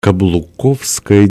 каблуковская